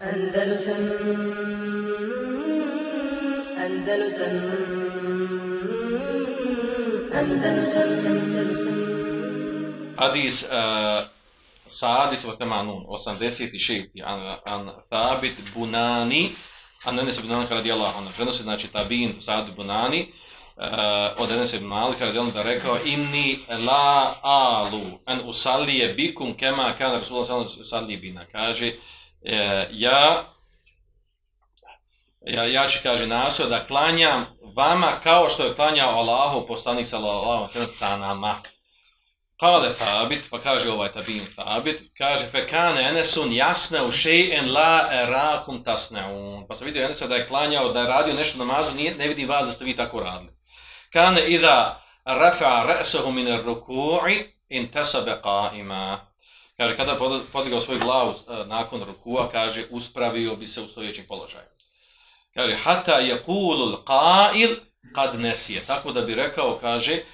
Andalusam Andalusam Andalusam Andalusam Hadis eh, uh, Sadis wa Tamanun, 86. An, an Thabit Bunani, an Anas ibn Malik radijallahu anhu. Prenosi, znači, Tabin Sad Bunani, uh, od Anas ibn Malik radijallahu da rekao, inni la alu an usalli bikum kema kana Rasulullah sallallahu usalli bina. Kaže, uh, E, ja ja, ja ću, kaže, nasio da klanjam vama kao što je klanjao Allahu poslanik sallallahu sallam sa nama. Kale Fabit, pa kaže ovaj tabin Fabit, kaže fekane enesun jasne u še'en la erakum tasneun. Pa se vidio Enesa da je klanjao, da je radio nešto namazu, nije, ne vidi vas da ste vi tako radili. Kane ida rafa ra'sahu min ruku'i in tasabe qa'ima. Kaže, kada podigao svoju glavu e, nakon rukua, kaže, uspravio bi se u stojećem položaju. Kaže, hata je kulul qa'il kad nesije. Tako da bi rekao, kaže, e,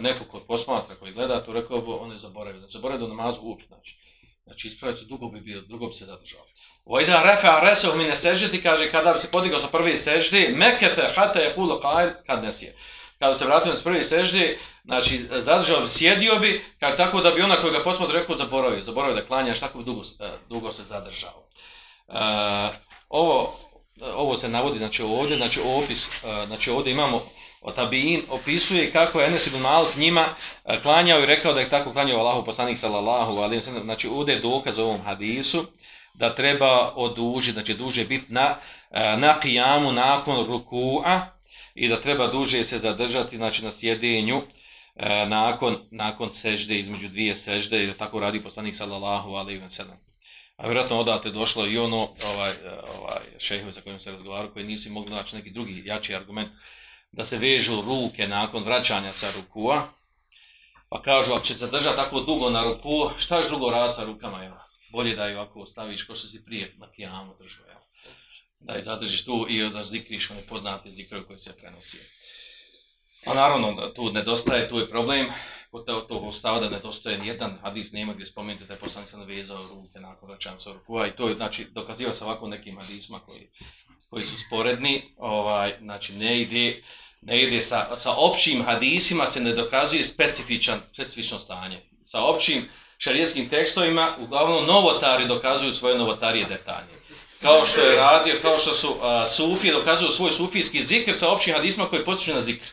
neko ko posmatra koji gleda to rekao bi, on je zaboravio znači zaboravio da namazu uopće, znači znači ispraviti dugo bi bio dugo bi se zadržao Vajda refa resuh mine seždeti, kaže, kada bi se podigao sa prvi seždi, mekete hata je kulul qail kad nesije. Kada se vratio na prvi sežde, znači, zadržao bi, sjedio bi, kaže, tako da bi ona koji ga posmatra rekao, zaboravio, zaboravio da klanjaš, tako bi dugo, e, dugo se zadržao. Uh, ovo, ovo se navodi, znači, ovdje, znači, opis, e, znači, ovdje imamo Otabin opisuje kako je Enes ibn Malik njima klanjao i rekao da je tako klanjao Allahu poslanik sallallahu alejhi ve sellem znači ovdje je dokaz ovom hadisu da treba oduži znači duže biti na na kijamu nakon rukua i da treba duže se zadržati znači na sjedenju e, nakon nakon sežde između dvije sežde jer tako radi poslanik sallallahu alejhi ve sellem a vjerojatno odate došlo i ono ovaj e, ovaj šejhovi sa kojim se razgovarao koji nisu mogli naći neki drugi jači argument da se vežu ruke nakon vraćanja sa rukua. Pa kažu, ako će se držati tako dugo na ruku, šta je drugo rasa sa rukama? Evo? Bolje da je ovako staviš ko što si prije na kijamu držao. Evo? Da je zadržiš tu i da zikriš one poznate zikre koje se prenosi. A naravno, da tu nedostaje, tu je problem. Kod to, tog stava da nedostaje nijedan hadis nema gdje spomenuti da je poslanik sam navezao ruke nakon vraćanja sa rukua. I to je, znači, dokaziva se ovako nekim hadisma koji, koji su sporedni. Ovaj, znači, ne ide ne ide sa, sa općim hadisima se ne dokazuje specifičan, specifično stanje. Sa općim šarijetskim tekstovima uglavnom novotari dokazuju svoje novotarije detaljnije. Kao što je radio, kao što su a, sufi dokazuju svoj sufijski zikr sa općim hadisima koji potiču na zikr.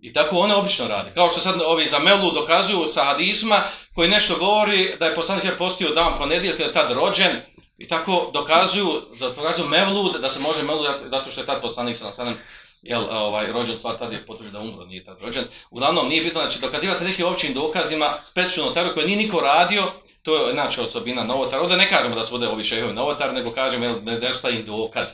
I tako one obično rade. Kao što sad ovi za Mevlu dokazuju sa hadisma koji nešto govori da je poslanik je postio dan ponedjeljka, da je tad rođen. I tako dokazuju, da dokazuju Mevlu da se može Mevlu zato što je tad poslanik sa nasadem, jel, ovaj, rođen tvar tad je potvrđen da umro, nije tad rođen. Uglavnom, nije bitno, znači, dokaziva se nekim općim dokazima, specifično teorije koje nije niko radio, to je znači osobina novotar. Ovdje ne kažemo da su ovdje ovi šehovi novotar, nego kažemo jel, da je im dokaz.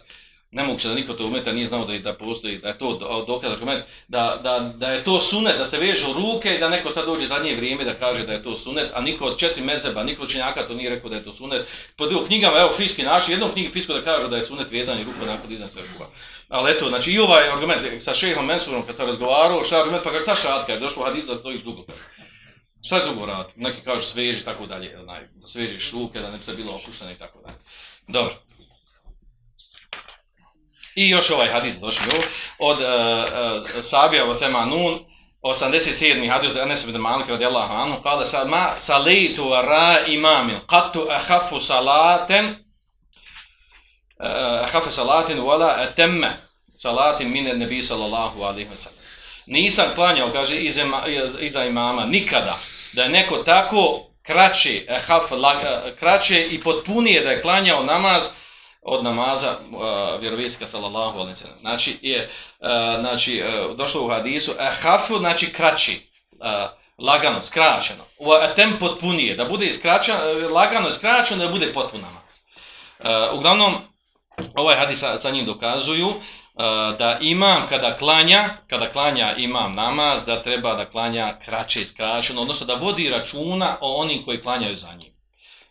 Nemoguće da niko to umeta nije znao da, da postoji, da je to dokaz argument, da, da, da je to sunet, da se vežu ruke i da neko sad dođe zadnje vrijeme da kaže da je to sunet, a niko od četiri mezeba, niko od činjaka to nije rekao da je to sunet. Po dvije knjigama, evo, fiski naši, jednom knjigi fisko da kaže da je sunet vezanje ruku nakon iznad crkva. Ali eto, znači i ovaj argument sa šehom Mensurom kad sam razgovarao, šta argument, pa kaže ta šatka je došlo hadisa da to ih dugo. Šta je zugo? Neki kažu sveži tako dalje, da svežiš ruke, da ne bi se bilo opuštene i tako dalje. Dobro. I još ovaj hadis došli od uh, uh, Sabija Vasema Nun, 87. hadis od Anas ibn Malik radijallahu anhu, kada sa ma salitu ra imamin, qattu ahafu salaten, uh, ahafu salatin, wala atemme salatin mine nebi sallallahu alaihi wa sallam. Nisam klanjao, kaže, iza, iza imama, nikada, da je neko tako kraće, e, ahaf, e, kraće i potpunije da je klanjao namaz, od namaza uh, vjerovjesnika sallallahu alejhi ve sellem. Znači je uh, znači uh, došlo u hadisu hafu znači kraći, uh, lagano, skraćeno. U tem potpunije, da bude skraćeno, lagano, skraćeno, da bude potpun namaz. Uh, uglavnom ovaj hadis sa, sa njim dokazuju uh, da imam kada klanja, kada klanja imam namaz, da treba da klanja kraće i skraćeno, odnosno da vodi računa o onim koji klanjaju za njim.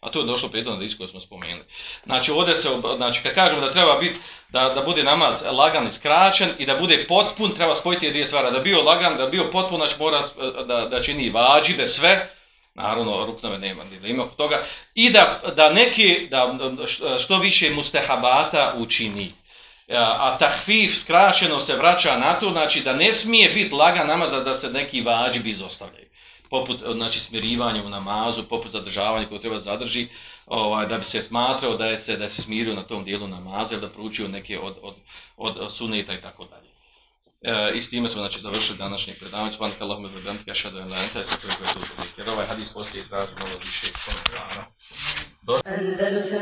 A to je došlo prijedno da isko smo spomenuli. Znači, ovdje se, znači, kad kažemo da treba biti, da, da bude namaz lagan i skraćen i da bude potpun, treba spojiti dvije stvari. Da bio lagan, da bio potpun, znači mora da, da čini vađive sve, Naravno, ruknove nema dilema ima toga. I da, da neki, da što više mustehabata učini. A, a tahfif skraćeno se vraća na to, znači da ne smije biti lagan namaz da, da se neki vađib izostavljaju. Poput znači, smirivanja u namazu, poput zadržavanja koje treba zadrži, ovaj, da bi se smatrao da je se, da je se smirio na tom dijelu namaza ili da proučio neke od, od, od, suneta i tako dalje. E, I s time smo znači, završili današnje predavanje. Subhanak Allahumma wa bihamdika ashhadu an la ilaha illa anta astaghfiruka. Jer ovaj hadis poslije traži malo više komentara. Andalusam